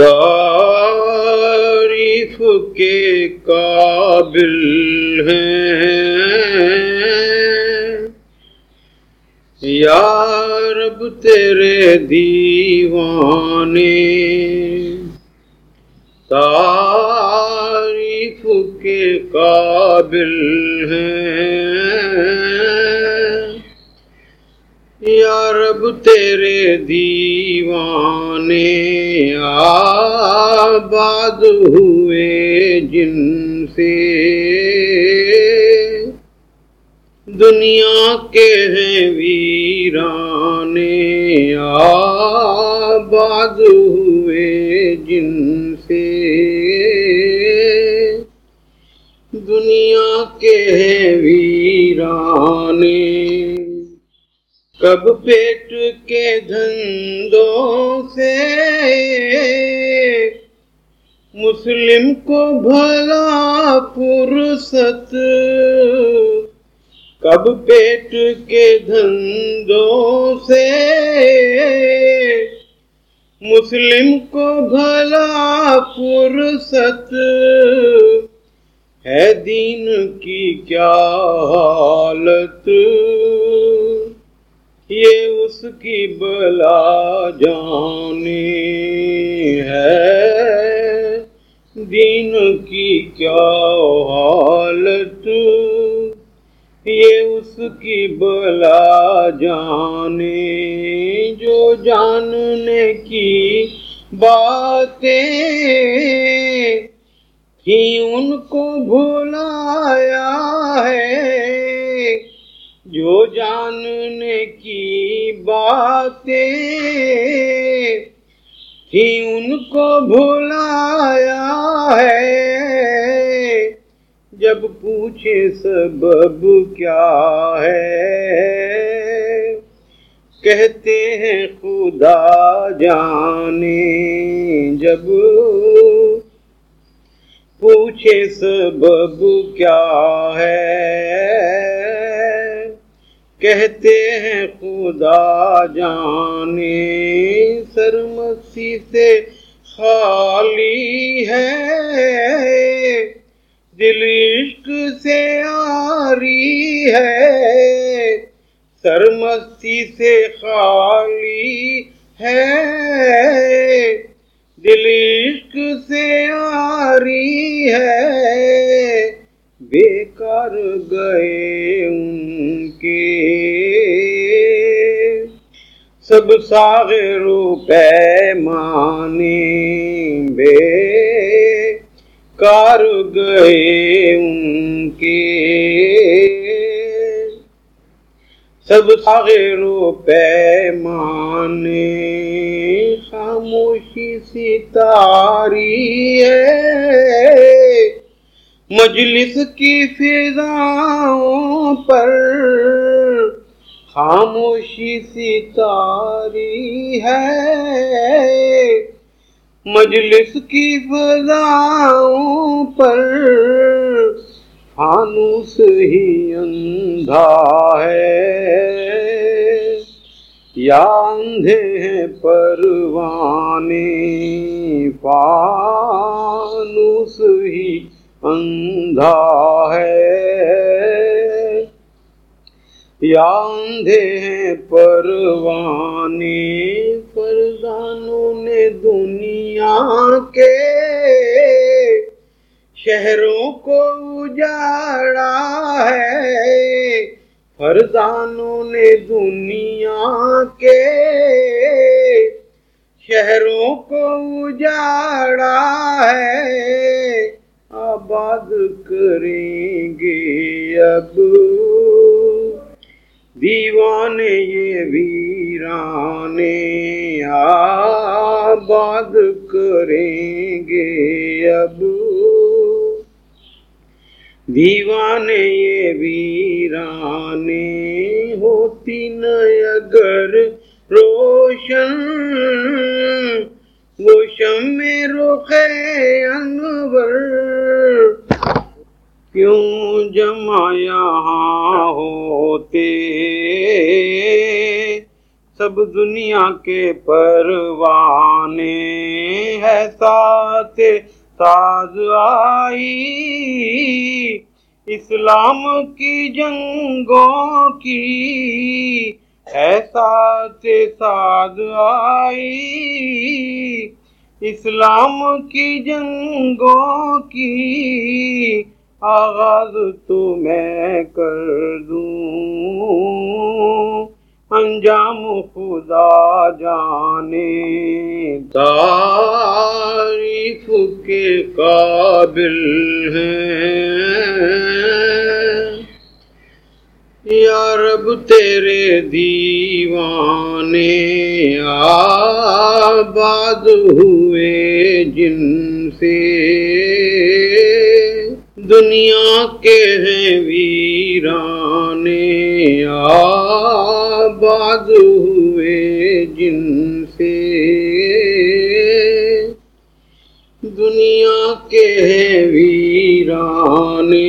تعریف کے قابل ہیں۔ یا رب تیرے دیوانے تعریف کے قابل ہیں۔ یا رب تیرے دیوانے آباد ہوئے جن سے دنیا کے ہیں ویرانے آباد ہوئے جن سے دنیا کے ہیں ویرانے کب پیٹ کے دھندوں سے مسلم کو بھلا فرصت۔ کب پیٹ کے دھندوں سے مسلم کو بھلا فرصت۔ ہے دین کی کیا حالت؟ یہ اس کی بلا جانی ہے۔ دین کی کیا حالت؟ یہ اس کی بلا جانے جو جاننے کی باتیں ہی ان کو بھلایا ہے۔ جو جاننے کی باتیں تھی ان کو بھلایا ہے۔ جب پوچھے سبب کیا ہے۔ کہتے ہیں خدا جانے۔ جب پوچھے سبب کیا ہے۔ کہتے ہیں خدا جانے سرمسی سے خالی ہے۔ دل عشق سے آری ہے۔ سرمسی سے خالی ہے۔ دل عشق سے آری ہے۔ بیکار گئے سب ساغر پیمانے بے۔ کار گئے ان کے۔ سب ساغر پیمانے خاموشی ستاری ہے۔ مجلس کی فضاؤں پر خاموشی سی تاری ہے۔ مجلس کی فضاؤں پر فانوس ہی اندھا ہے۔ یا اندھے ہیں پروانے فانوس ہی اندھا ہے۔ یا اندھے ہیں پروانے فرزانوں نے دنیا کے شہروں کو اجاڑا ہے۔ فرزانوں نے دنیا کے شہروں کو اجاڑا ہے۔ آباد کریں گے اب۔ دیوانے یہ ویرانے آباد کریں گے اب۔ دیوانے یہ ویرانے ہوتی ن اگر روشن۔ وہ شم رخ انور کیوں جمع یہاں ہوتے؟ سب دنیا کے پروانے ہے ایسا سے ساز آئی۔ اسلام کی جنگوں کی ایسا سے ساز آئی۔ اسلام کی جنگوں کی آغاز تو میں کر دوں۔ انجام خدا جانے۔ تعریف کے قابل ہیں۔ یا رب تیرے دیوانے آباد ہوئے جن سے۔ دنیا کے ہیں ویرانے آباد ہوئے جن سے دنیا کے ویرانے